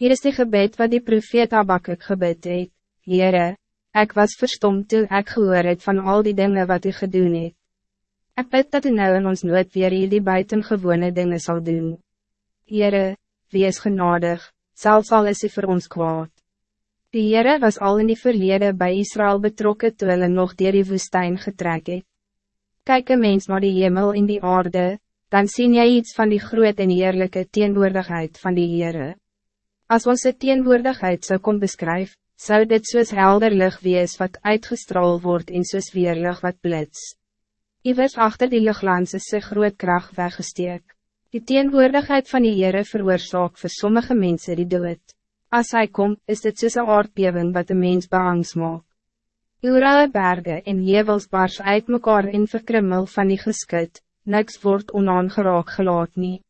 Hier is die gebed wat die profeet Abakuk gebed het. Heere, ik was verstomd toen ik gehoor het van al die dingen wat u gedoen het. Ik bid dat u nou in ons nooit weer hier die buitengewone dingen zal doen. Heere, wie is genadig, zelfs al is u voor ons kwaad. Die Heere was al in die verlede bij Israël betrokken toe hulle nog dier die woestijn getrek het. Kijk een mens naar die hemel in die aarde, dan zie jij iets van die groot en eerlijke teenwoordigheid van die Heere. Als onze teenwoordigheid zou kon beschrijven, zou dit soos helder lig wees wat uitgestraald wordt in soos weerlig wat blits. Iwers achter die lichtlands is sy groot kracht weggesteek. Die teenwoordigheid van die Heere veroorzaak voor sommige mensen die dood. Als hij komt, is dit soos een aardbewing wat de mens beangst maak. Uw bergen en jevels bars uit mekaar in verkrimmel van die geskut, niks wordt onaangeraak gelaat nie.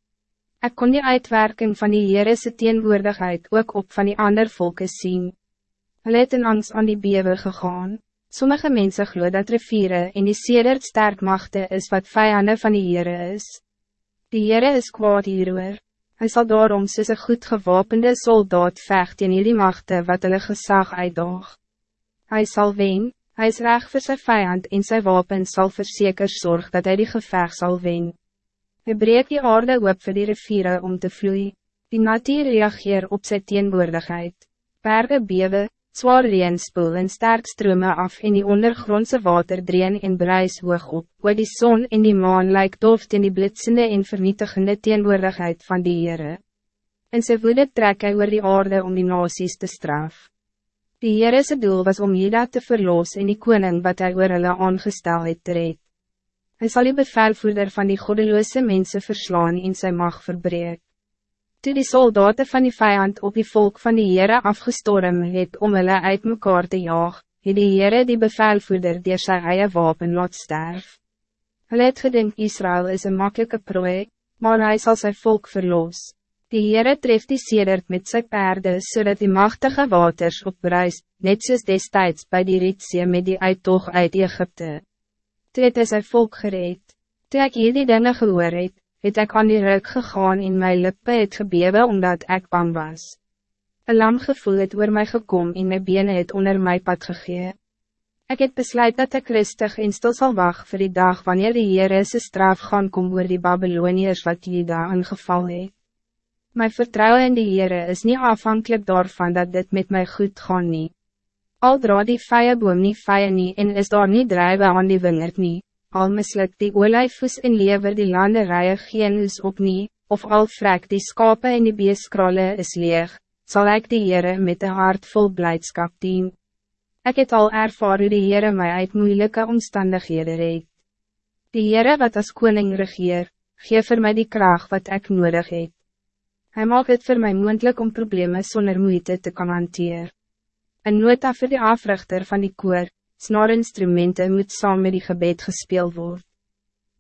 Ek kon die uitwerking van die Heerese teenwoordigheid ook op van die ander volken zien. Hulle het in angst aan die bewe gegaan. Sommige mensen glo dat riviere en die sedert sterk machte is wat vijanden van die Heere is. Die Heere is kwaad hieroor. Hij zal daarom soos een goed gewapende soldaat vecht in die machte wat hulle gezag uitdaag. Hij zal wen, hij is recht voor zijn vijand en zijn wapen zal verzeker zorg dat hij die gevecht zal wen. Hij breekt die aarde op voor die riviere om te vloeien. Die natuur reageer op zijn teenwoordigheid. Bergen bewe, zwaar reen spoel en sterk strome af en die ondergrondse water dreen en bruis hoog op, waar die zon en die maan lyk doft in die blitsende en vernietigende teenwoordigheid van die Heere. En sy woede trek hy oor die aarde om die nasies te straf. Die Heerese doel was om Jeda te verloos en die koning wat hij oor hulle aangestel het te red. Hy sal die bevelvoerder van die goddeloze mensen verslaan en sy mag verbreek. Toe die soldaten van die vijand op die volk van die Heere afgestorm het om hulle uit mekaar te jaag, het die Heere die bevelvoerder dier sy eie wapen laat sterf. Hulle het gedink Israël is een makkelijke prooi, maar hij zal zijn volk verloos. Die Heere treft die sedert met sy perde zodat die machtige waters opbruis, net soos destijds bij die Rietzee met die uittocht uit Egypte. Toe het hy sy volk gereed. Toe ek hierdie dinge gehoor het, het ik aan die ruk gegaan in mijn lippe het gebewe omdat ik bang was. Een lam gevoel het oor my gekom en my bene het onder my pad gegee. Ik het besluit dat ik rustig en stil sal wacht voor die dag wanneer die Heere sy straf gaan kom oor die Babyloniërs wat jy daar ingeval het. My vertrouwen in die Heere is niet afhankelijk daarvan dat dit met mij goed gaan nie. Al dra die vije boom nie vije nie en is daar niet drijven aan die wingerd nie, al misluk die olijfvoes en lever die landerije geen oes op nie, of al vrek die skape en die beeskralle is leeg, zal ik die Heere met een hart vol blijdschap dien. Ik het al ervaar hoe die Heere my uit moeilijke omstandigheden reed. Die Heere wat als koning regeer, geef voor mij die kraag wat ik nodig heb. Hij maakt het voor mij moeilijk om problemen zonder moeite te kan hanteren. Een nota voor de africhter van die koor, snarinstrumenten moet saam met die gebed gespeeld worden.